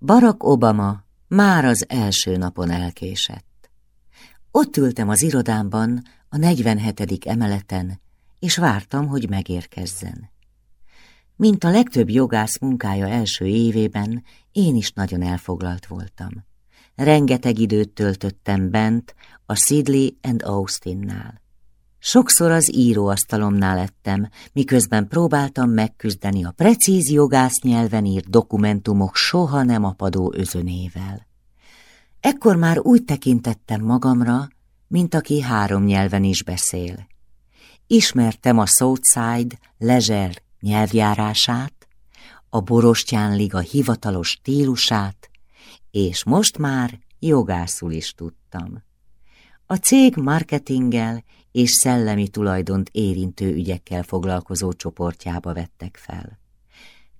Barack Obama már az első napon elkésett. Ott ültem az irodámban, a 47. emeleten, és vártam, hogy megérkezzen. Mint a legtöbb jogász munkája első évében, én is nagyon elfoglalt voltam. Rengeteg időt töltöttem bent a Sidley and Austinnál. Sokszor az íróasztalomnál lettem, miközben próbáltam megküzdeni a precíz jogász nyelven írt dokumentumok soha nem apadó özönével. Ekkor már úgy tekintettem magamra, mint aki három nyelven is beszél. Ismertem a Southside Leisure nyelvjárását, a Borostyán Liga hivatalos stílusát, és most már jogászul is tudtam. A cég marketinggel és szellemi tulajdont érintő ügyekkel foglalkozó csoportjába vettek fel.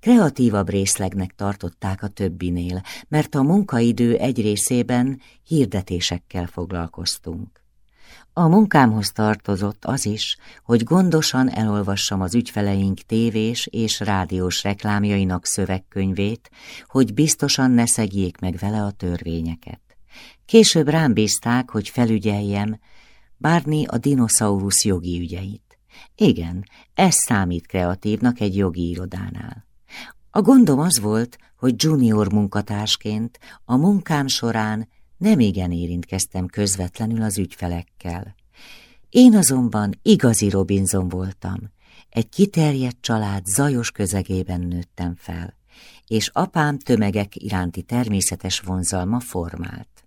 Kreatívabb részlegnek tartották a többinél, mert a munkaidő egy részében hirdetésekkel foglalkoztunk. A munkámhoz tartozott az is, hogy gondosan elolvassam az ügyfeleink tévés és rádiós reklámjainak szövegkönyvét, hogy biztosan ne szegjék meg vele a törvényeket. Később rám bízták, hogy felügyeljem Bárni a dinoszaurusz jogi ügyeit. Igen, ez számít kreatívnak egy jogi irodánál. A gondom az volt, hogy junior munkatársként a munkám során nem igen érintkeztem közvetlenül az ügyfelekkel. Én azonban igazi Robinson voltam. Egy kiterjedt család zajos közegében nőttem fel, és apám tömegek iránti természetes vonzalma formált.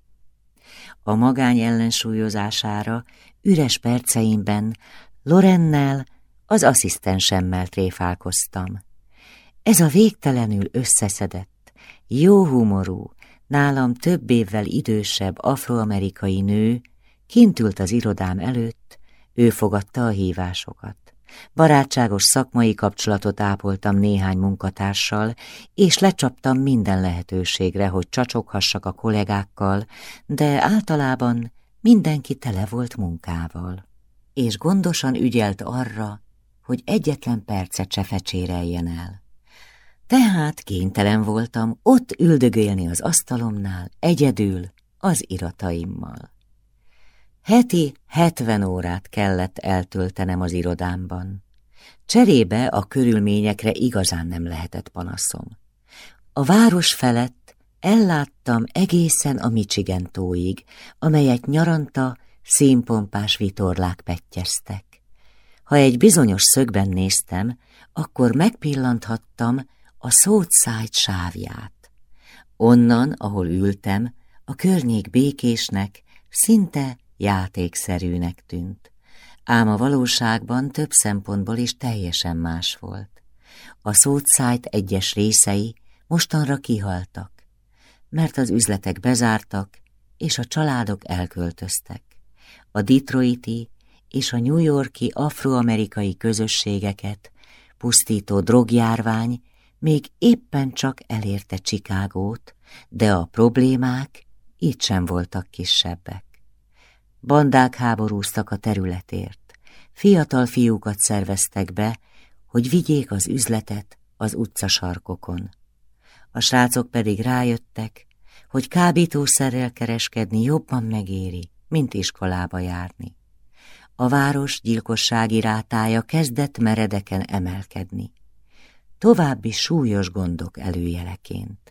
A magány ellensúlyozására üres perceimben Lorennel, az asszisztensemmel tréfálkoztam. Ez a végtelenül összeszedett, jó humorú, nálam több évvel idősebb afroamerikai nő kint ült az irodám előtt, ő fogadta a hívásokat. Barátságos szakmai kapcsolatot ápoltam néhány munkatársal, és lecsaptam minden lehetőségre, hogy csacsoghassak a kollégákkal, de általában mindenki tele volt munkával, és gondosan ügyelt arra, hogy egyetlen percet se fecséreljen el. Tehát kénytelen voltam ott üldögélni az asztalomnál, egyedül, az irataimmal. Heti hetven órát kellett eltöltenem az irodámban. Cserébe a körülményekre igazán nem lehetett panaszom. A város felett elláttam egészen a Michigan tóig, amelyet nyaranta színpompás vitorlák pettyeztek. Ha egy bizonyos szögben néztem, akkor megpillanthattam a Southside sávját. Onnan, ahol ültem, a környék békésnek, szinte játékszerűnek tűnt. Ám a valóságban több szempontból is teljesen más volt. A Southside egyes részei mostanra kihaltak, mert az üzletek bezártak, és a családok elköltöztek. A Detroiti és a New Yorki afroamerikai közösségeket pusztító drogjárvány még éppen csak elérte Csikágót, de a problémák itt sem voltak kisebbek. Bandák háborúztak a területért, fiatal fiúkat szerveztek be, hogy vigyék az üzletet az utcasarkokon. A srácok pedig rájöttek, hogy kábítószerrel kereskedni jobban megéri, mint iskolába járni. A város gyilkossági rátája kezdett meredeken emelkedni további súlyos gondok előjeleként.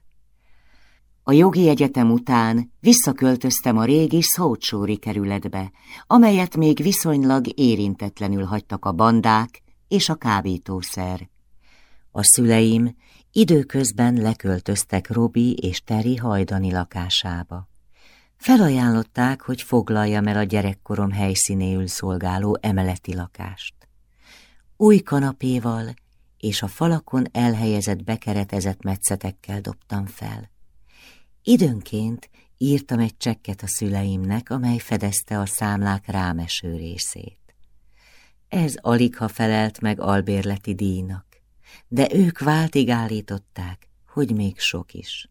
A jogi egyetem után visszaköltöztem a régi Szócsóri kerületbe, amelyet még viszonylag érintetlenül hagytak a bandák és a kábítószer. A szüleim időközben leköltöztek Robi és Teri hajdani lakásába. Felajánlották, hogy foglaljam el a gyerekkorom helyszínéül szolgáló emeleti lakást. Új kanapéval és a falakon elhelyezett bekeretezett metszetekkel dobtam fel. Időnként írtam egy csekket a szüleimnek, amely fedezte a számlák rámeső részét. Ez alig ha felelt meg albérleti díjnak, de ők váltig állították, hogy még sok is.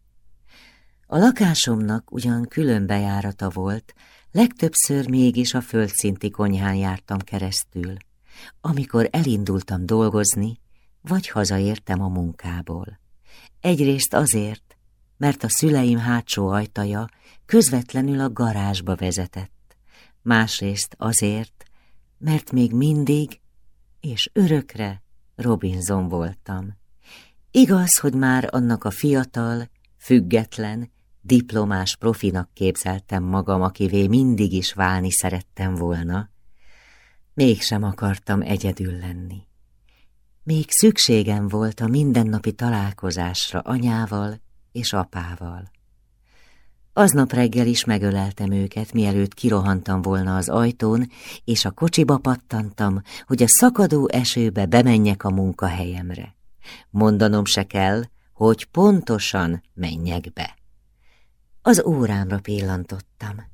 A lakásomnak ugyan külön bejárata volt, legtöbbször mégis a földszinti konyhán jártam keresztül. Amikor elindultam dolgozni, vagy hazaértem a munkából. Egyrészt azért, mert a szüleim hátsó ajtaja közvetlenül a garázsba vezetett. Másrészt azért, mert még mindig és örökre Robinson voltam. Igaz, hogy már annak a fiatal, független, diplomás profinak képzeltem magam, akivé mindig is válni szerettem volna, mégsem akartam egyedül lenni. Még szükségem volt a mindennapi találkozásra anyával és apával. Aznap reggel is megöleltem őket, mielőtt kirohantam volna az ajtón, és a kocsiba pattantam, hogy a szakadó esőbe bemenjek a munkahelyemre. Mondanom se kell, hogy pontosan menjek be. Az órámra pillantottam.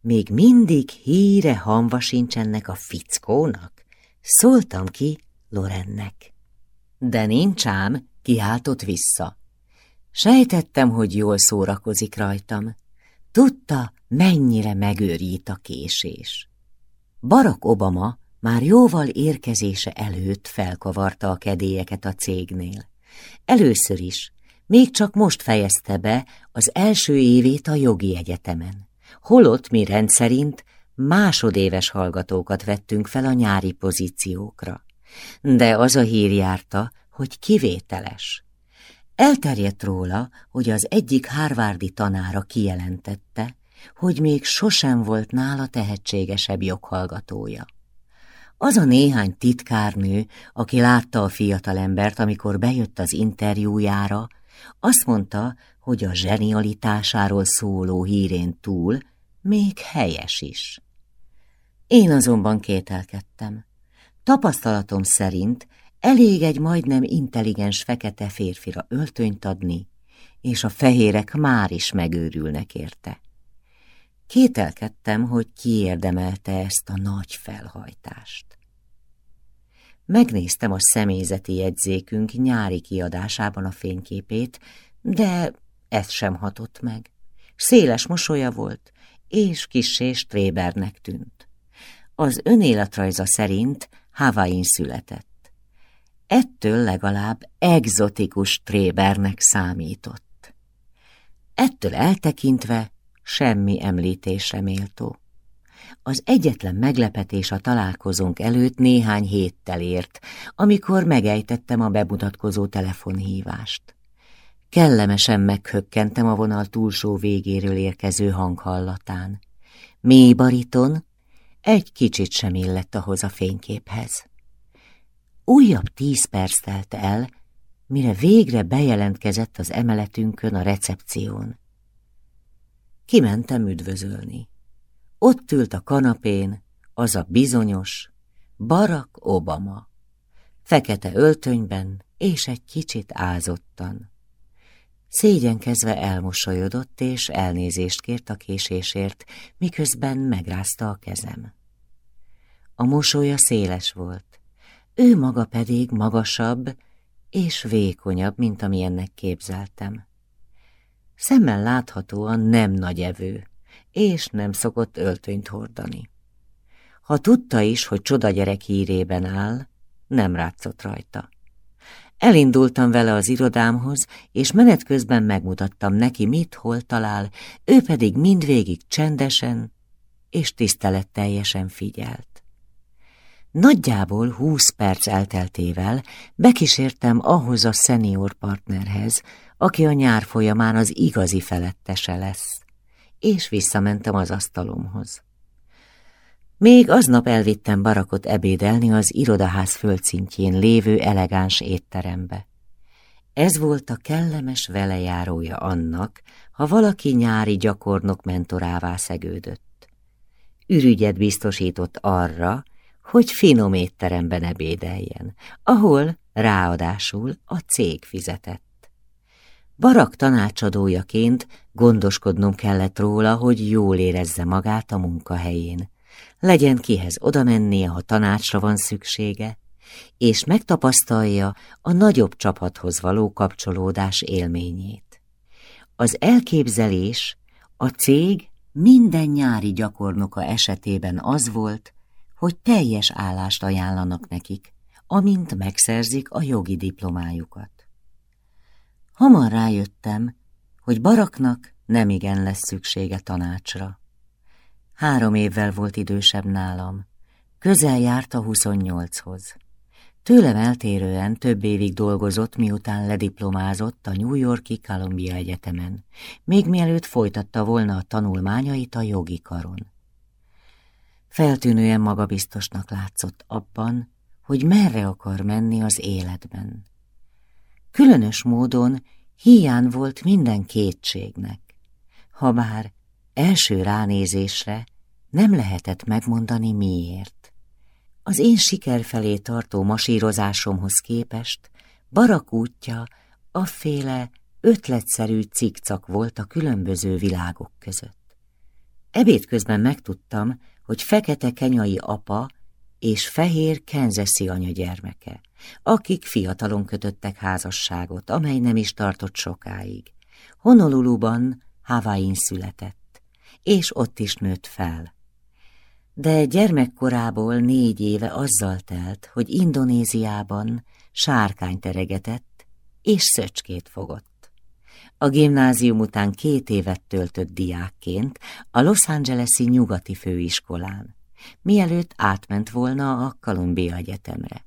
Még mindig híre hamva sincs a fickónak? Szóltam ki Lorennek. De nincs ám, kiáltott vissza. Sejtettem, hogy jól szórakozik rajtam. Tudta, mennyire megőrít a késés. Barack Obama már jóval érkezése előtt felkavarta a kedélyeket a cégnél. Először is, még csak most fejezte be az első évét a jogi egyetemen. Holott mi rendszerint másodéves hallgatókat vettünk fel a nyári pozíciókra. De az a hír járta, hogy kivételes. Elterjedt róla, hogy az egyik hárvárdi tanára kijelentette, hogy még sosem volt nála tehetségesebb joghallgatója. Az a néhány titkárnő, aki látta a fiatalembert, amikor bejött az interjújára, azt mondta, hogy a zsenialitásáról szóló hírén túl még helyes is. Én azonban kételkedtem. Tapasztalatom szerint elég egy majdnem intelligens fekete férfira öltönyt adni, és a fehérek már is megőrülnek érte. Kételkedtem, hogy kiérdemelte ezt a nagy felhajtást. Megnéztem a személyzeti jegyzékünk nyári kiadásában a fényképét, de ez sem hatott meg. Széles mosolya volt, és kissé strébernek tűnt. Az önéletrajza szerint Havain született. Ettől legalább egzotikus trébernek számított. Ettől eltekintve semmi említésre méltó. Az egyetlen meglepetés a találkozónk előtt néhány héttel ért, amikor megejtettem a bemutatkozó telefonhívást. Kellemesen meghökkentem a vonal túlsó végéről érkező hang hallatán. Mély bariton, egy kicsit sem illett ahhoz a fényképhez. Újabb tíz perc telt el, mire végre bejelentkezett az emeletünkön a recepción. Kimentem üdvözölni. Ott ült a kanapén az a bizonyos Barack Obama, fekete öltönyben és egy kicsit ázottan. Szégyenkezve elmosolyodott, és elnézést kért a késésért, miközben megrázta a kezem. A mosolya széles volt, ő maga pedig magasabb és vékonyabb, mint amilyennek képzeltem. Szemmel láthatóan nem nagy evő, és nem szokott öltönyt hordani. Ha tudta is, hogy csoda gyerek hírében áll, nem rátszott rajta. Elindultam vele az irodámhoz, és menet közben megmutattam neki, mit hol talál, ő pedig mindvégig csendesen és tiszteletteljesen figyelt. Nagyjából húsz perc elteltével bekísértem ahhoz a szenior partnerhez, aki a nyár folyamán az igazi felettese lesz, és visszamentem az asztalomhoz. Még aznap elvittem barakot ebédelni az irodaház földszintjén lévő elegáns étterembe. Ez volt a kellemes velejárója annak, ha valaki nyári gyakornok mentorává szegődött. Ürügyet biztosított arra, hogy finom étteremben ebédeljen, ahol ráadásul a cég fizetett. Barak tanácsadójaként gondoskodnom kellett róla, hogy jól érezze magát a munkahelyén, legyen kihez oda mennie, ha tanácsra van szüksége, és megtapasztalja a nagyobb csapathoz való kapcsolódás élményét. Az elképzelés a cég minden nyári gyakornoka esetében az volt, hogy teljes állást ajánlanak nekik, amint megszerzik a jogi diplomájukat. Hamar rájöttem, hogy Baraknak nem igen lesz szüksége tanácsra. Három évvel volt idősebb nálam, közel járt a 28-hoz. Tőlem eltérően több évig dolgozott, miután lediplomázott a New Yorki Columbia Egyetemen, még mielőtt folytatta volna a tanulmányait a jogi karon. Feltűnően magabiztosnak látszott abban, hogy merre akar menni az életben. Különös módon hiány volt minden kétségnek, habár első ránézésre nem lehetett megmondani miért. Az én siker felé tartó masírozásomhoz képest Barak útja afféle ötletszerű cikcak volt a különböző világok között. Ebéd közben megtudtam, hogy fekete kenyai apa és fehér kenzeszi anya gyermeke, akik fiatalon kötöttek házasságot, amely nem is tartott sokáig. Honoluluban, Hawaii született, és ott is nőtt fel. De gyermekkorából négy éve azzal telt, hogy Indonéziában sárkány teregetett, és szöcskét fogott. A gimnázium után két évet töltött diákként a Los Angeles-i nyugati főiskolán mielőtt átment volna a Columbia Egyetemre.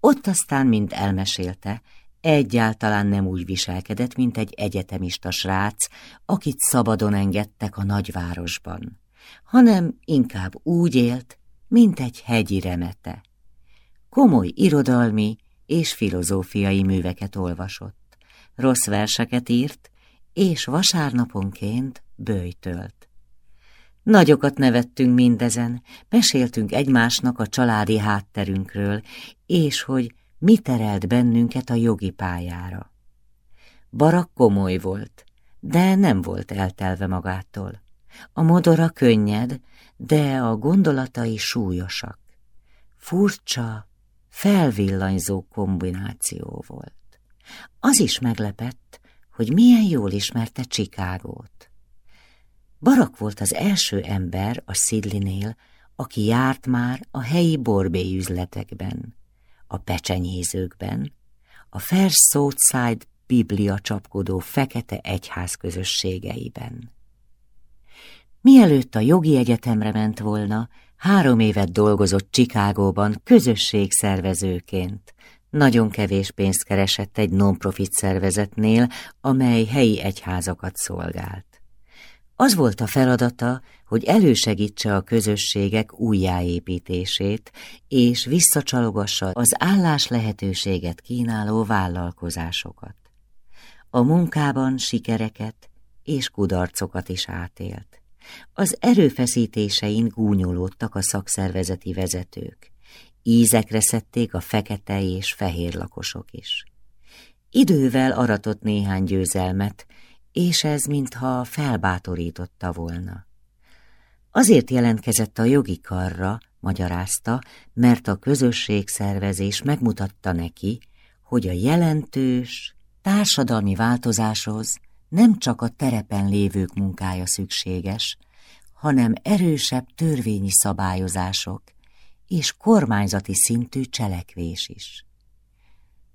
Ott aztán, mint elmesélte, egyáltalán nem úgy viselkedett, mint egy egyetemista srác, akit szabadon engedtek a nagyvárosban, hanem inkább úgy élt, mint egy hegyi remete. Komoly irodalmi és filozófiai műveket olvasott, rossz verseket írt, és vasárnaponként bőjtölt. Nagyokat nevettünk mindezen, meséltünk egymásnak a családi hátterünkről, és hogy mi terelt bennünket a jogi pályára. Barak komoly volt, de nem volt eltelve magától. A modora könnyed, de a gondolatai súlyosak. Furcsa, felvillanyzó kombináció volt. Az is meglepett, hogy milyen jól ismerte Csikágót. Barak volt az első ember a Sidlinél, aki járt már a helyi borbély üzletekben, a pecsenyézőkben, a First Southside biblia csapkodó fekete egyház közösségeiben. Mielőtt a jogi egyetemre ment volna, három évet dolgozott Csikágóban közösségszervezőként. Nagyon kevés pénzt keresett egy non-profit szervezetnél, amely helyi egyházakat szolgált. Az volt a feladata, hogy elősegítse a közösségek újjáépítését, és visszacsalogassa az állás lehetőséget kínáló vállalkozásokat. A munkában sikereket és kudarcokat is átélt. Az erőfeszítésein gúnyolódtak a szakszervezeti vezetők. Ízekre szedték a fekete és fehér lakosok is. Idővel aratott néhány győzelmet, és ez mintha felbátorította volna. Azért jelentkezett a jogi karra, magyarázta, mert a közösségszervezés megmutatta neki, hogy a jelentős társadalmi változáshoz nem csak a terepen lévők munkája szükséges, hanem erősebb törvényi szabályozások és kormányzati szintű cselekvés is.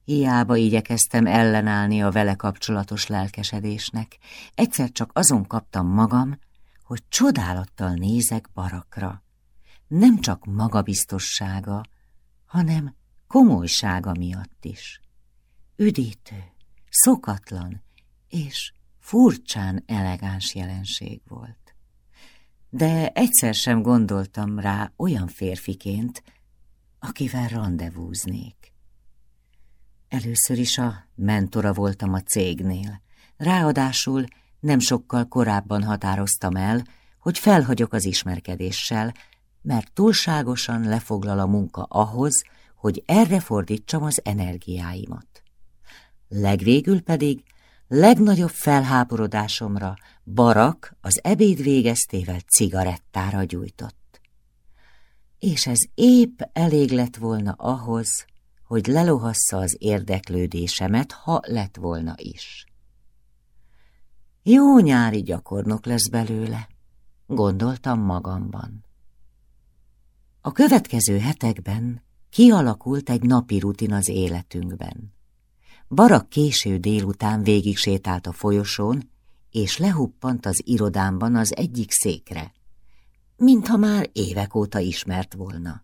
Hiába igyekeztem ellenállni a vele kapcsolatos lelkesedésnek, egyszer csak azon kaptam magam, hogy csodálattal nézek barakra. Nem csak magabiztossága, hanem komolysága miatt is. Üdítő, szokatlan és furcsán elegáns jelenség volt. De egyszer sem gondoltam rá olyan férfiként, akivel rendezvúznék. Először is a mentora voltam a cégnél. Ráadásul nem sokkal korábban határoztam el, hogy felhagyok az ismerkedéssel, mert túlságosan lefoglal a munka ahhoz, hogy erre fordítsam az energiáimat. Legvégül pedig legnagyobb felháborodásomra Barak az ebéd végeztével cigarettára gyújtott. És ez épp elég lett volna ahhoz, hogy lelohassza az érdeklődésemet, ha lett volna is. Jó nyári gyakornok lesz belőle, gondoltam magamban. A következő hetekben kialakult egy napi rutin az életünkben. Barak késő délután végig sétált a folyosón, és lehuppant az irodámban az egyik székre, mintha már évek óta ismert volna.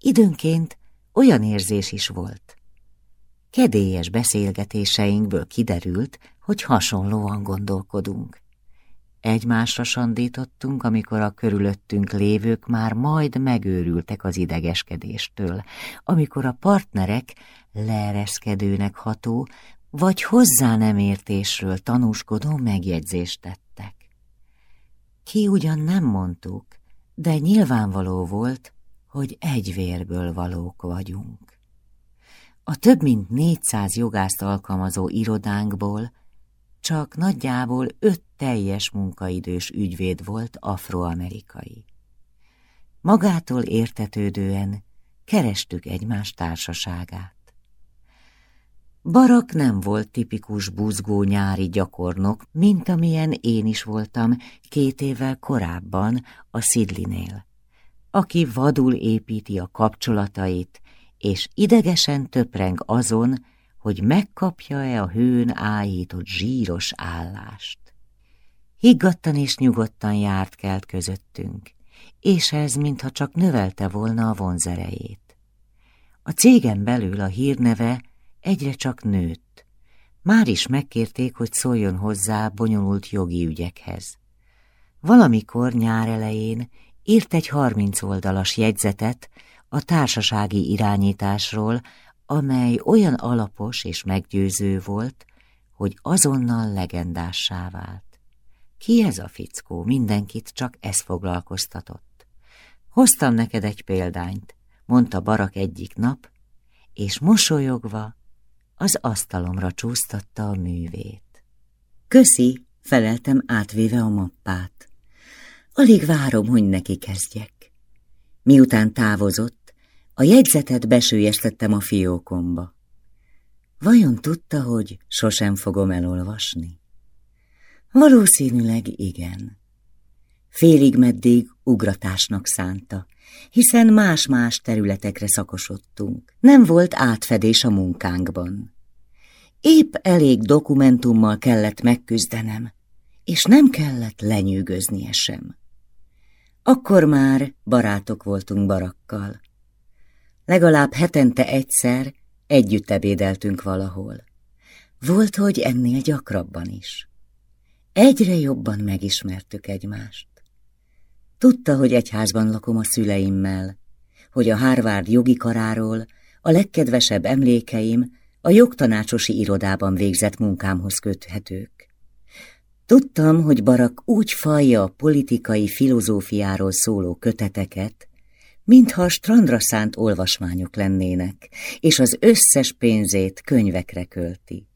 Időnként olyan érzés is volt. Kedélyes beszélgetéseinkből kiderült, hogy hasonlóan gondolkodunk. Egymásra sandítottunk, amikor a körülöttünk lévők már majd megőrültek az idegeskedéstől, amikor a partnerek leereszkedőnek ható, vagy hozzá nem értésről tanúskodó megjegyzést tettek. Ki ugyan nem mondtuk, de nyilvánvaló volt, hogy egy vérből valók vagyunk. A több mint négyszáz jogászt alkalmazó irodánkból csak nagyjából öt teljes munkaidős ügyvéd volt afroamerikai. Magától értetődően kerestük egymás társaságát. Barak nem volt tipikus buzgó nyári gyakornok, mint amilyen én is voltam két évvel korábban a Szidlinél, aki vadul építi a kapcsolatait, és idegesen töpreng azon, hogy megkapja-e a hőn áhított zsíros állást. Higgadtan és nyugodtan járt kelt közöttünk, és ez mintha csak növelte volna a vonzerejét. A cégen belül a hírneve egyre csak nőtt. Már is megkérték, hogy szóljon hozzá bonyolult jogi ügyekhez. Valamikor nyár elején írt egy harminc oldalas jegyzetet a társasági irányításról, amely olyan alapos és meggyőző volt, hogy azonnal legendássá vált. Ki ez a fickó? Mindenkit csak ez foglalkoztatott. Hoztam neked egy példányt, mondta Barak egyik nap, és mosolyogva az asztalomra csúsztatta a művét. Köszi, feleltem átvéve a mappát. Alig várom, hogy neki kezdjek. Miután távozott, a jegyzetet besőjesztettem a fiókomba. Vajon tudta, hogy sosem fogom elolvasni? Valószínűleg igen. Félig meddig ugratásnak szánta, hiszen más-más területekre szakosodtunk. Nem volt átfedés a munkánkban. Épp elég dokumentummal kellett megküzdenem, és nem kellett lenyűgöznie sem. Akkor már barátok voltunk barakkal. Legalább hetente egyszer együtt ebédeltünk valahol. Volt, hogy ennél gyakrabban is. Egyre jobban megismertük egymást. Tudta, hogy egyházban lakom a szüleimmel, hogy a Harvard jogi karáról a legkedvesebb emlékeim a jogtanácsosi irodában végzett munkámhoz köthetők. Tudtam, hogy Barak úgy falja a politikai filozófiáról szóló köteteket, mintha strandra szánt olvasmányok lennének, és az összes pénzét könyvekre költi.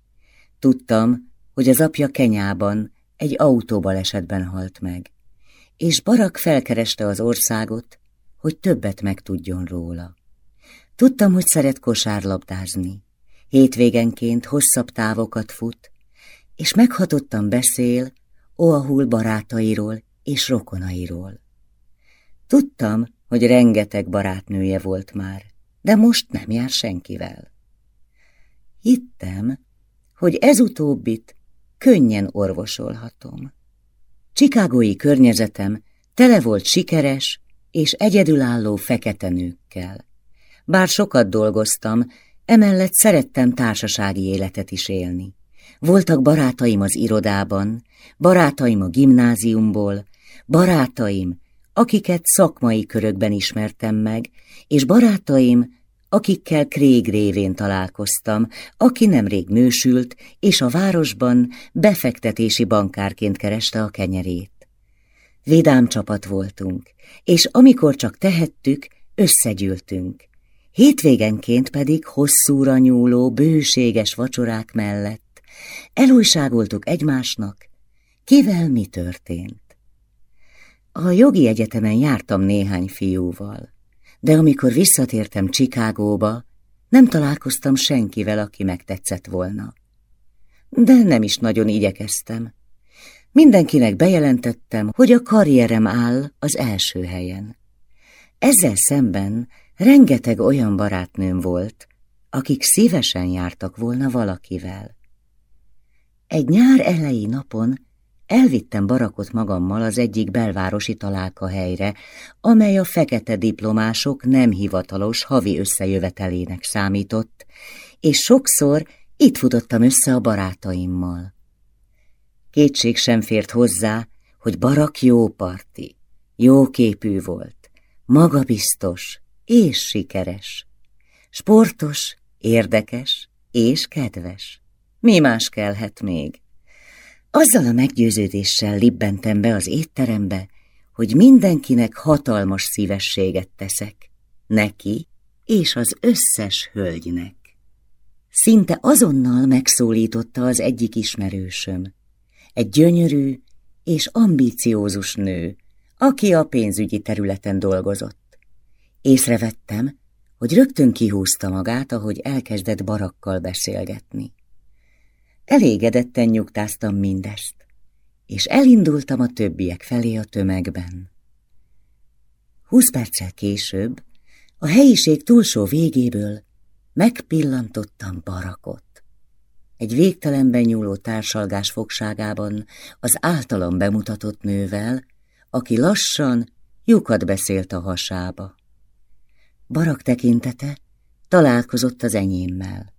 Tudtam, hogy az apja Kenyában egy autóbalesetben halt meg, és Barak felkereste az országot, hogy többet megtudjon róla. Tudtam, hogy szeret kosárlabdázni, hétvégenként hosszabb távokat fut, és meghatottan beszél Oahul barátairól és rokonairól. Tudtam, hogy rengeteg barátnője volt már, de most nem jár senkivel. Hittem, hogy ez utóbbit könnyen orvosolhatom. Csikágói környezetem tele volt sikeres és egyedülálló fekete nőkkel. Bár sokat dolgoztam, emellett szerettem társasági életet is élni. Voltak barátaim az irodában, barátaim a gimnáziumból, barátaim, akiket szakmai körökben ismertem meg, és barátaim, akikkel Krég révén találkoztam, aki nemrég nősült, és a városban befektetési bankárként kereste a kenyerét. Vidám csapat voltunk, és amikor csak tehettük, összegyűltünk. Hétvégenként pedig hosszúra nyúló, bőséges vacsorák mellett elújságoltuk egymásnak, kivel mi történt. A jogi egyetemen jártam néhány fiúval de amikor visszatértem Csikágóba, nem találkoztam senkivel, aki megtetszett volna. De nem is nagyon igyekeztem. Mindenkinek bejelentettem, hogy a karrierem áll az első helyen. Ezzel szemben rengeteg olyan barátnőm volt, akik szívesen jártak volna valakivel. Egy nyár elejé napon elvittem barakot magammal az egyik belvárosi találka helyre, amely a fekete diplomások nem hivatalos havi összejövetelének számított, és sokszor itt futottam össze a barátaimmal. Kétség sem fért hozzá, hogy Barak jó parti, jó képű volt, magabiztos és sikeres, sportos, érdekes és kedves. Mi más kellhet még? Azzal a meggyőződéssel libbentem be az étterembe, hogy mindenkinek hatalmas szívességet teszek, neki és az összes hölgynek. Szinte azonnal megszólította az egyik ismerősöm, egy gyönyörű és ambíciózus nő, aki a pénzügyi területen dolgozott. Észrevettem, hogy rögtön kihúzta magát, ahogy elkezdett barakkal beszélgetni. Elégedetten nyugtáztam mindezt, és elindultam a többiek felé a tömegben. Húsz perccel később a helyiség túlsó végéből megpillantottam barakot. Egy végtelenben nyúló társalgás fogságában az általam bemutatott nővel, aki lassan lyukat beszélt a hasába. Barak tekintete találkozott az enyémmel.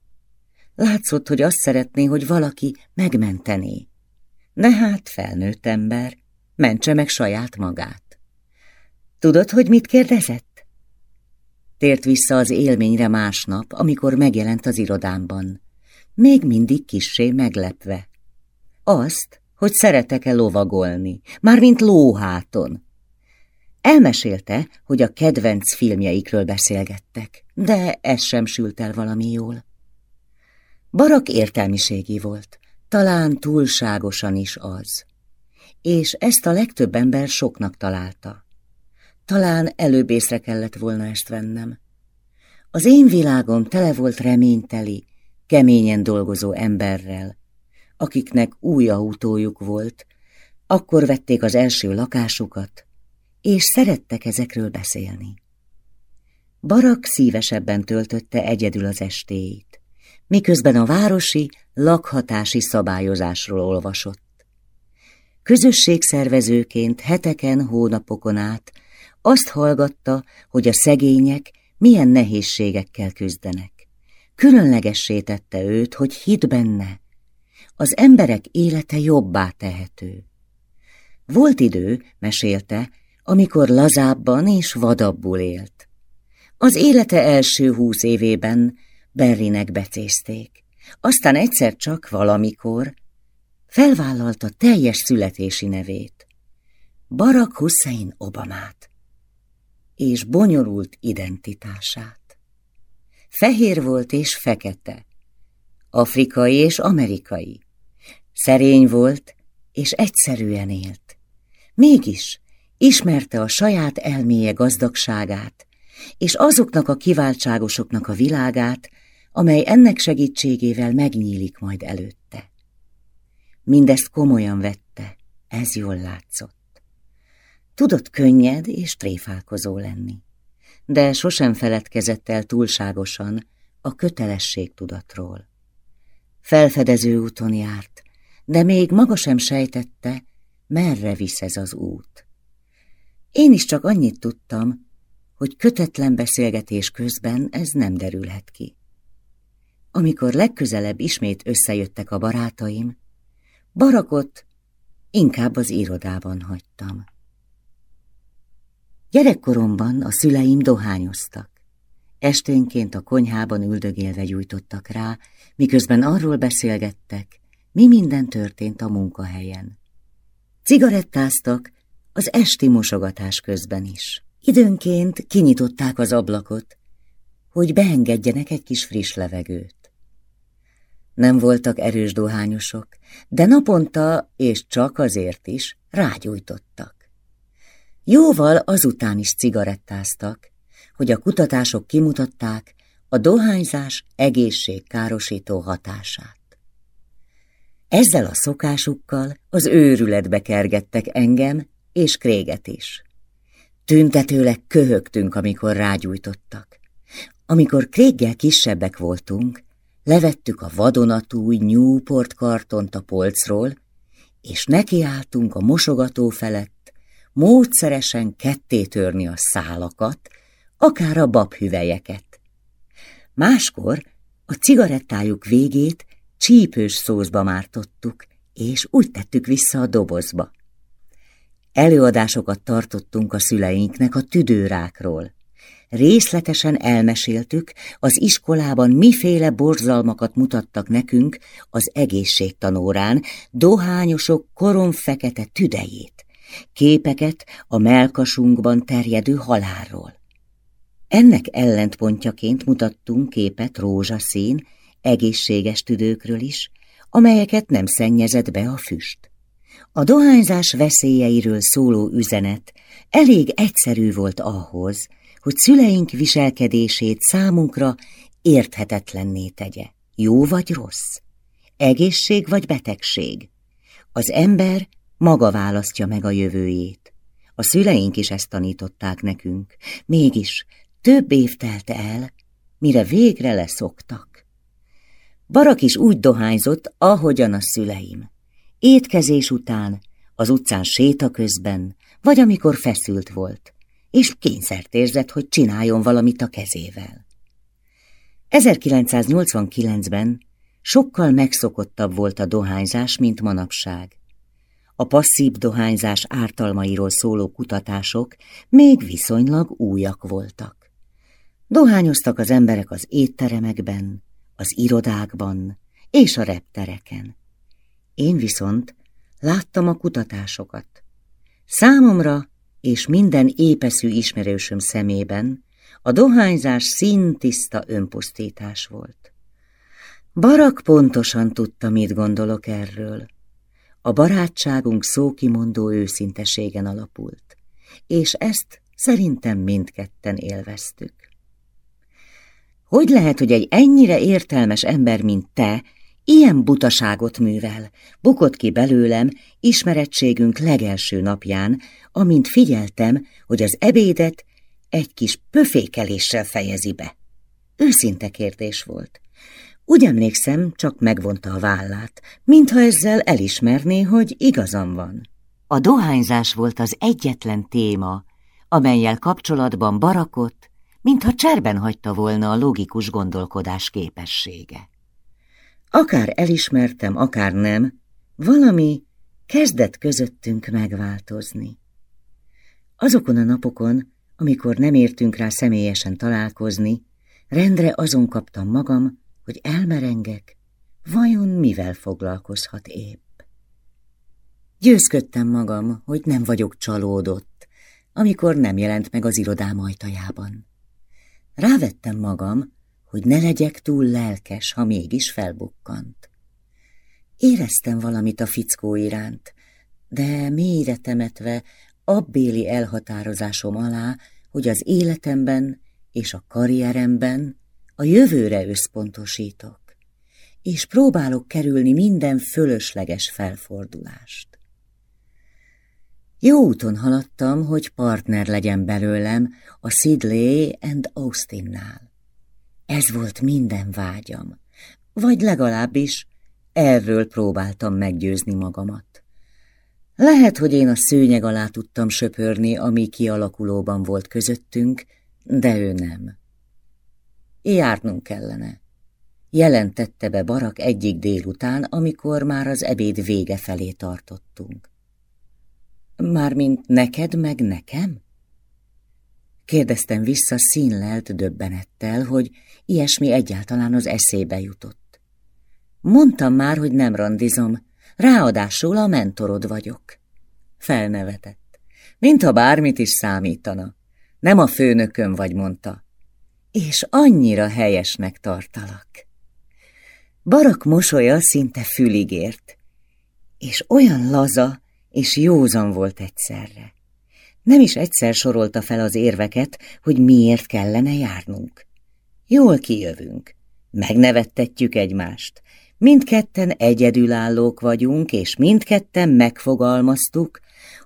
Látszott, hogy azt szeretné, hogy valaki megmentené. De hát felnőtt ember, mentse meg saját magát. Tudod, hogy mit kérdezett? Tért vissza az élményre másnap, amikor megjelent az irodámban. Még mindig kissé meglepve. Azt, hogy szeretek-e lovagolni, mármint lóháton. Elmesélte, hogy a kedvenc filmjeikről beszélgettek, de ez sem sült el valami jól. Barak értelmiségi volt, talán túlságosan is az. És ezt a legtöbb ember soknak találta. Talán előbb észre kellett volna ezt vennem. Az én világom tele volt reményteli, keményen dolgozó emberrel, akiknek új autójuk volt, akkor vették az első lakásukat, és szerettek ezekről beszélni. Barak szívesebben töltötte egyedül az estéit miközben a városi lakhatási szabályozásról olvasott. Közösségszervezőként heteken, hónapokon át azt hallgatta, hogy a szegények milyen nehézségekkel küzdenek. Különlegessé tette őt, hogy hit benne. Az emberek élete jobbá tehető. Volt idő, mesélte, amikor lazábban és vadabbul élt. Az élete első húsz évében Berrinek becézték. Aztán egyszer csak valamikor felvállalta teljes születési nevét, Barack Hussein Obamát, és bonyolult identitását. Fehér volt és fekete, afrikai és amerikai, szerény volt és egyszerűen élt. Mégis ismerte a saját elméje gazdagságát, és azoknak a kiváltságosoknak a világát, amely ennek segítségével megnyílik majd előtte. Mindezt komolyan vette, ez jól látszott. Tudott könnyed és tréfálkozó lenni, de sosem feledkezett el túlságosan a kötelességtudatról. Felfedező úton járt, de még maga sem sejtette, merre visz ez az út. Én is csak annyit tudtam, hogy kötetlen beszélgetés közben ez nem derülhet ki. Amikor legközelebb ismét összejöttek a barátaim, Barakot inkább az irodában hagytam. Gyerekkoromban a szüleim dohányoztak. Esténként a konyhában üldögélve gyújtottak rá, miközben arról beszélgettek, mi minden történt a munkahelyen. Cigarettáztak az esti mosogatás közben is. Időnként kinyitották az ablakot, hogy beengedjenek egy kis friss levegőt. Nem voltak erős dohányosok, de naponta, és csak azért is, rágyújtottak. Jóval azután is cigarettáztak, hogy a kutatások kimutatták a dohányzás egészségkárosító hatását. Ezzel a szokásukkal az őrületbe kergettek engem és Kréget is. Tüntetőleg köhögtünk, amikor rágyújtottak. Amikor Kréggel kisebbek voltunk, levettük a vadonatúj Newport kartont a polcról, és nekiálltunk a mosogató felett módszeresen ketté törni a szálakat, akár a babhüvelyeket. Máskor a cigarettájuk végét csípős szózba mártottuk, és úgy tettük vissza a dobozba. Előadásokat tartottunk a szüleinknek a tüdőrákról. Részletesen elmeséltük, az iskolában miféle borzalmakat mutattak nekünk az egészségtanórán, dohányosok koromfekete tüdejét, képeket a melkasunkban terjedő halálról. Ennek ellentpontjaként mutattunk képet rózsaszín, egészséges tüdőkről is, amelyeket nem szennyezett be a füst. A dohányzás veszélyeiről szóló üzenet elég egyszerű volt ahhoz, hogy szüleink viselkedését számunkra érthetetlenné tegye. Jó vagy rossz? Egészség vagy betegség? Az ember maga választja meg a jövőjét. A szüleink is ezt tanították nekünk. Mégis több év telt el, mire végre leszoktak. Barak is úgy dohányzott, ahogyan a szüleim. Étkezés után, az utcán séta közben, vagy amikor feszült volt, és kényszert érzett, hogy csináljon valamit a kezével. 1989-ben sokkal megszokottabb volt a dohányzás, mint manapság. A passzív dohányzás ártalmairól szóló kutatások még viszonylag újak voltak. Dohányoztak az emberek az étteremekben, az irodákban és a reptereken. Én viszont láttam a kutatásokat. Számomra és minden épeszű ismerősöm szemében a dohányzás szintiszta önpusztítás volt. Barak pontosan tudta, mit gondolok erről. A barátságunk szókimondó őszinteségen alapult, és ezt szerintem mindketten élveztük. Hogy lehet, hogy egy ennyire értelmes ember, mint te, ilyen butaságot művel, bukott ki belőlem ismerettségünk legelső napján, amint figyeltem, hogy az ebédet egy kis pöfékeléssel fejezi be. Őszinte kérdés volt. Úgy emlékszem, csak megvonta a vállát, mintha ezzel elismerné, hogy igazam van. A dohányzás volt az egyetlen téma, amelyel kapcsolatban barakott, mintha cserben hagyta volna a logikus gondolkodás képessége. Akár elismertem, akár nem, valami kezdett közöttünk megváltozni. Azokon a napokon, amikor nem értünk rá személyesen találkozni, rendre azon kaptam magam, hogy elmerengek, vajon mivel foglalkozhat épp. Győzködtem magam, hogy nem vagyok csalódott, amikor nem jelent meg az irodám ajtajában. Rávettem magam, hogy ne legyek túl lelkes, ha mégis felbukkant. Éreztem valamit a fickó iránt, de mélyre temetve abbéli elhatározásom alá, hogy az életemben és a karrieremben a jövőre összpontosítok, és próbálok kerülni minden fölösleges felfordulást. Jó úton haladtam, hogy partner legyen belőlem a Sidley and Austinnál. Ez volt minden vágyam, vagy legalábbis erről próbáltam meggyőzni magamat. Lehet, hogy én a szőnyeg alá tudtam söpörni, ami kialakulóban volt közöttünk, de ő nem. Járnunk kellene. Jelentette be Barak egyik délután, amikor már az ebéd vége felé tartottunk. Mármint neked meg nekem? Kérdeztem vissza színlelt döbbenettel, hogy ilyesmi egyáltalán az eszébe jutott. Mondtam már, hogy nem randizom, ráadásul a mentorod vagyok. Felnevetett, mintha bármit is számítana. Nem a főnököm vagy, mondta. És annyira helyesnek tartalak. Barak mosolya szinte fülig ért, és olyan laza, és józan volt egyszerre. Nem is egyszer sorolta fel az érveket, hogy miért kellene járnunk. Jól kijövünk, megnevettetjük egymást, mindketten egyedülállók vagyunk, és mindketten megfogalmaztuk,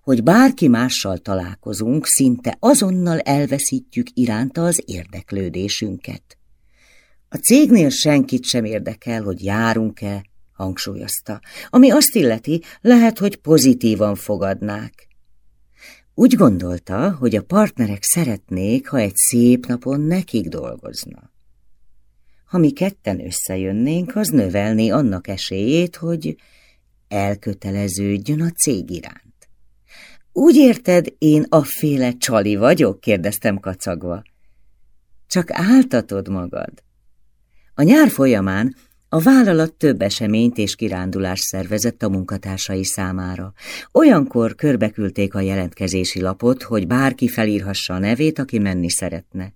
hogy bárki mással találkozunk, szinte azonnal elveszítjük iránta az érdeklődésünket. A cégnél senkit sem érdekel, hogy járunk-e, hangsúlyozta. Ami azt illeti, lehet, hogy pozitívan fogadnák. Úgy gondolta, hogy a partnerek szeretnék, ha egy szép napon nekik dolgozna. Ha mi ketten összejönnénk, az növelné annak esélyét, hogy elköteleződjön a cég iránt. Úgy érted, én afféle csali vagyok? kérdeztem kacagva. Csak áltatod magad. A nyár folyamán a vállalat több eseményt és kirándulást szervezett a munkatársai számára. Olyankor körbeküldték a jelentkezési lapot, hogy bárki felírhassa a nevét, aki menni szeretne.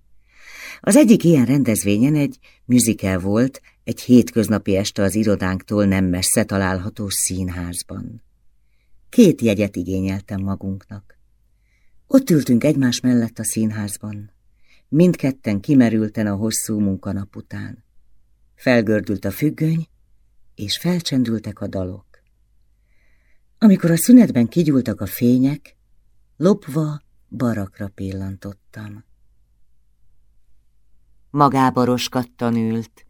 Az egyik ilyen rendezvényen egy musical volt, egy hétköznapi este az irodánktól nem messze található színházban. Két jegyet igényeltem magunknak. Ott ültünk egymás mellett a színházban, mindketten kimerülten a hosszú munkanap után. Felgördült a függöny, és felcsendültek a dalok. Amikor a szünetben kigyúltak a fények, lopva barakra pillantottam. Magába roskattan ült,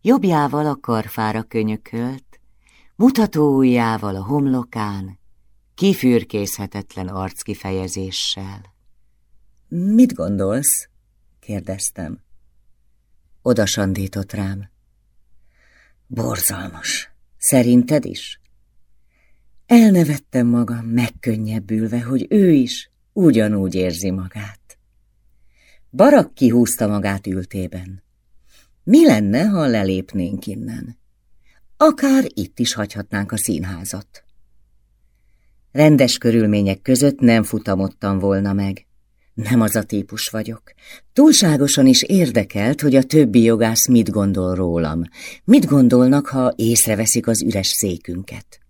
jobbjával a karfára könyökölt, mutató ujjával a homlokán, kifürkészhetetlen arckifejezéssel. Mit gondolsz? kérdeztem. Oda sandított rám. Borzalmas. Szerinted is? Elnevettem magam, megkönnyebbülve, hogy ő is ugyanúgy érzi magát. Barak kihúzta magát ültében. Mi lenne, ha lelépnénk innen? Akár itt is hagyhatnánk a színházat. Rendes körülmények között nem futamodtam volna meg. Nem az a típus vagyok. Túlságosan is érdekelt, hogy a többi jogász mit gondol rólam. Mit gondolnak, ha észreveszik az üres székünket.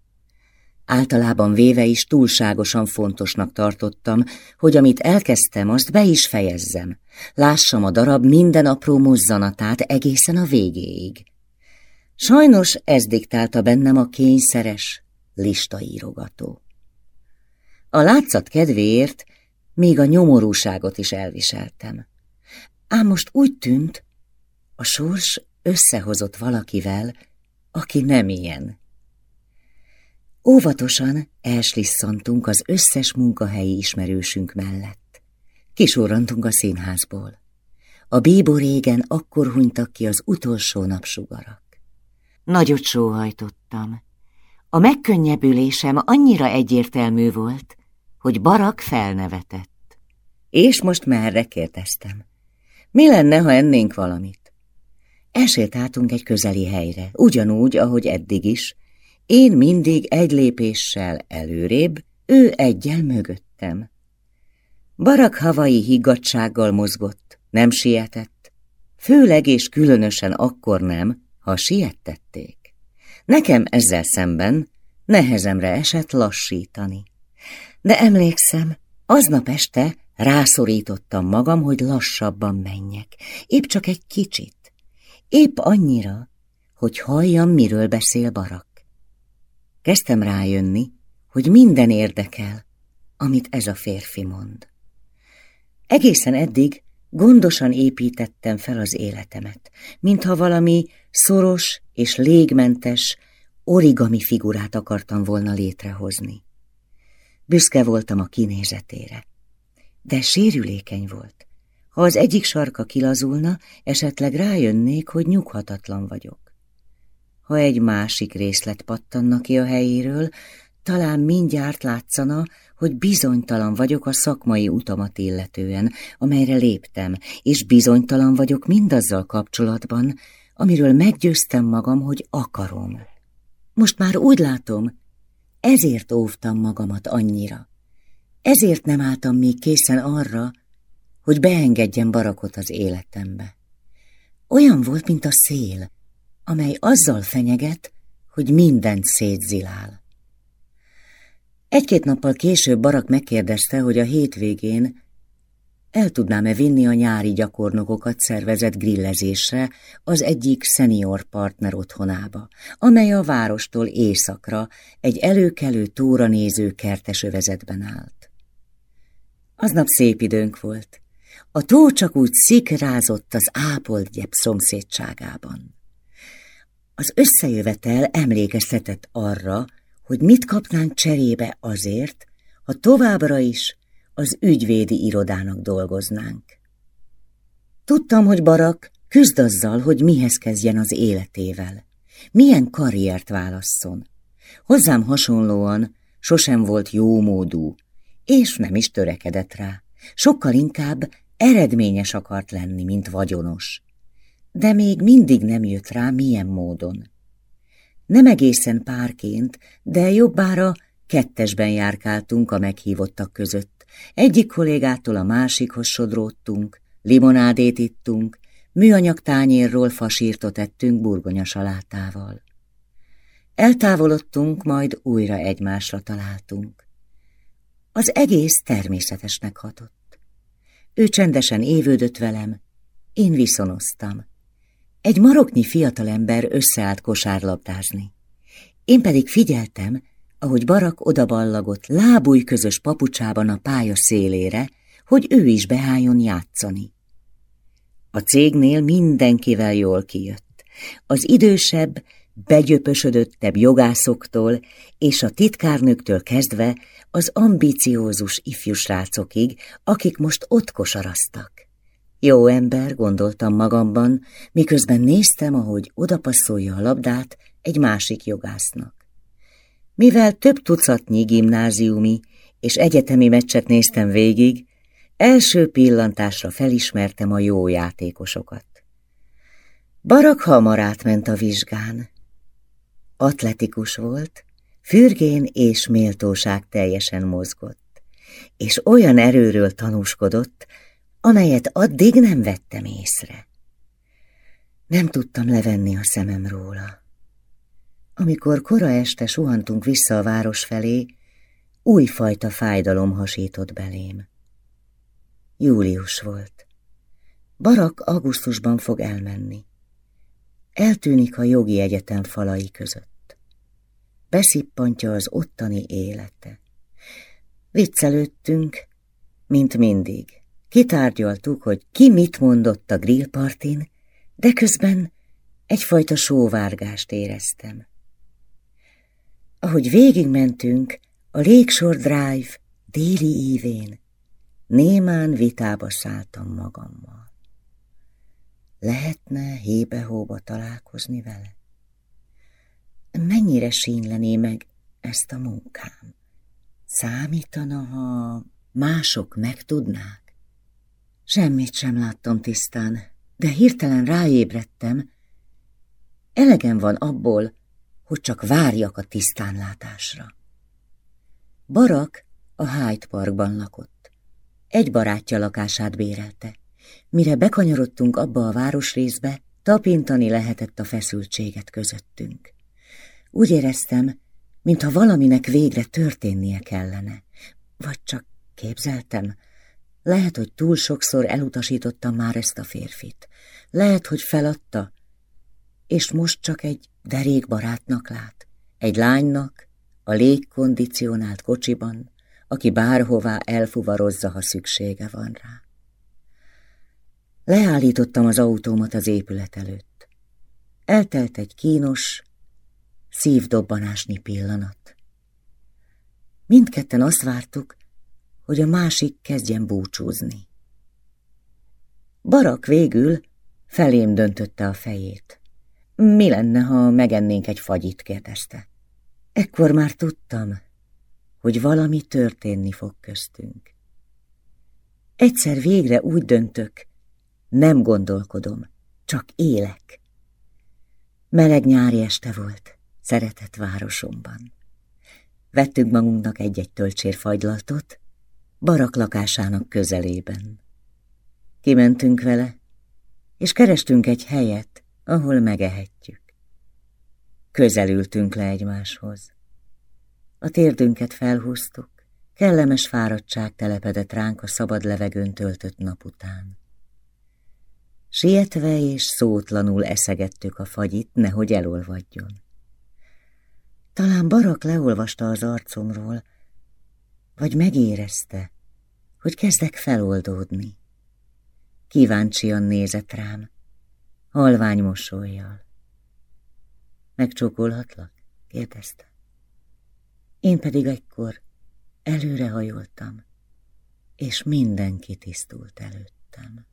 Általában véve is túlságosan fontosnak tartottam, hogy amit elkezdtem, azt be is fejezzem. Lássam a darab minden apró mozzanatát egészen a végéig. Sajnos ez diktálta bennem a kényszeres listaírogató. A látszat kedvéért még a nyomorúságot is elviseltem. Ám most úgy tűnt, a sors összehozott valakivel, aki nem ilyen. Óvatosan elslisszantunk az összes munkahelyi ismerősünk mellett. Kisorrantunk a színházból. A bíbor régen akkor hunytak ki az utolsó napsugarak. Nagyot sóhajtottam. A megkönnyebbülésem annyira egyértelmű volt, hogy Barak felnevetett. És most merre kérdeztem. Mi lenne, ha ennénk valamit? Esétáltunk egy közeli helyre, ugyanúgy, ahogy eddig is. Én mindig egy lépéssel előrébb, ő egyel mögöttem. Barak havai higgadsággal mozgott, nem sietett. Főleg és különösen akkor nem, ha siettették. Nekem ezzel szemben nehezemre esett lassítani. De emlékszem, aznap este rászorítottam magam, hogy lassabban menjek, épp csak egy kicsit, épp annyira, hogy halljam, miről beszél Barak. Kezdtem rájönni, hogy minden érdekel, amit ez a férfi mond. Egészen eddig gondosan építettem fel az életemet, mintha valami szoros és légmentes origami figurát akartam volna létrehozni. Büszke voltam a kinézetére. De sérülékeny volt. Ha az egyik sarka kilazulna, esetleg rájönnék, hogy nyughatatlan vagyok. Ha egy másik részlet pattanna ki a helyéről, talán mindjárt látszana, hogy bizonytalan vagyok a szakmai utamat illetően, amelyre léptem, és bizonytalan vagyok mindazzal kapcsolatban, amiről meggyőztem magam, hogy akarom. Most már úgy látom, ezért óvtam magamat annyira. Ezért nem álltam még készen arra, hogy beengedjem barakot az életembe. Olyan volt, mint a szél, amely azzal fenyeget, hogy mindent szétzilál. Egy-két nappal később Barak megkérdezte, hogy a hétvégén el tudnám-e vinni a nyári gyakornokokat szervezett grillezésre az egyik szenior partner otthonába, amely a várostól északra egy előkelő tóra néző kertes övezetben állt. Aznap szép időnk volt. A tó csak úgy szikrázott az ápolt gyep szomszédságában. Az összejövetel emlékeztetett arra, hogy mit kapnánk cserébe azért, ha továbbra is az ügyvédi irodának dolgoznánk. Tudtam, hogy Barak küzd azzal, hogy mihez kezdjen az életével, milyen karriert válasszon. Hozzám hasonlóan sosem volt jómódú, és nem is törekedett rá. Sokkal inkább eredményes akart lenni, mint vagyonos. De még mindig nem jött rá, milyen módon. Nem egészen párként, de jobbára kettesben járkáltunk a meghívottak között. Egyik kollégától a másikhoz sodródtunk, limonádét ittunk, műanyag tányérról fasírtot ettünk burgonya salátával. Eltávolodtunk, majd újra egymásra találtunk. Az egész természetesnek hatott. Ő csendesen évődött velem, én viszonoztam. Egy maroknyi fiatalember összeállt kosárlabdázni. Én pedig figyeltem, ahogy Barak odaballagott lábúj közös papucsában a pálya szélére, hogy ő is beálljon játszani. A cégnél mindenkivel jól kijött. Az idősebb, begyöpösödöttebb jogászoktól és a titkárnőktől kezdve az ambiciózus ifjú srácokig, akik most ott kosaraztak. Jó ember, gondoltam magamban, miközben néztem, ahogy odapasszolja a labdát egy másik jogásznak. Mivel több tucatnyi gimnáziumi és egyetemi meccset néztem végig, első pillantásra felismertem a jó játékosokat. Barak hamar átment a vizsgán. Atletikus volt, fürgén és méltóság teljesen mozgott, és olyan erőről tanúskodott, amelyet addig nem vettem észre. Nem tudtam levenni a szemem róla. Amikor kora este suhantunk vissza a város felé, újfajta fájdalom hasított belém. Július volt. Barak augusztusban fog elmenni. Eltűnik a jogi egyetem falai között. Beszippantja az ottani élete. Viccelődtünk, mint mindig. Kitárgyaltuk, hogy ki mit mondott a grillpartin, de közben egyfajta sóvárgást éreztem. Ahogy végigmentünk a Lakeshore Drive déli ívén, némán vitába szálltam magammal. Lehetne hébe-hóba találkozni vele? Mennyire sínlené meg ezt a munkám? Számítana, ha mások megtudnák? Semmit sem láttam tisztán, de hirtelen ráébredtem. Elegem van abból, hogy csak várjak a tisztánlátásra. Barak a Hyde Parkban lakott. Egy barátja lakását bérelte. Mire bekanyarodtunk abba a városrészbe, tapintani lehetett a feszültséget közöttünk. Úgy éreztem, mintha valaminek végre történnie kellene. Vagy csak képzeltem, lehet, hogy túl sokszor elutasítottam már ezt a férfit. Lehet, hogy feladta, és most csak egy derék barátnak lát. Egy lánynak, a légkondicionált kocsiban, aki bárhová elfuvarozza, ha szüksége van rá. Leállítottam az autómat az épület előtt. Eltelt egy kínos, szívdobbanásnyi pillanat. Mindketten azt vártuk, hogy a másik kezdjen búcsúzni. Barak végül felém döntötte a fejét. Mi lenne, ha megennénk egy fagyit, kérdezte. Ekkor már tudtam, hogy valami történni fog köztünk. Egyszer végre úgy döntök, nem gondolkodom, csak élek. Meleg nyári este volt, szeretett városomban. Vettünk magunknak egy-egy töltsérfagylaltot, Barak lakásának közelében. Kimentünk vele, és kerestünk egy helyet, ahol megehetjük. Közelültünk le egymáshoz. A térdünket felhúztuk, kellemes fáradtság telepedett ránk a szabad levegőn töltött nap után. Sietve és szótlanul eszegettük a fagyit, nehogy elolvadjon. Talán Barak leolvasta az arcomról, vagy megérezte, hogy kezdek feloldódni. Kíváncsian nézett rám, halvány mosolyjal. Megcsókolhatlak? kérdezte. Én pedig egykor előrehajoltam, és mindenki tisztult előttem.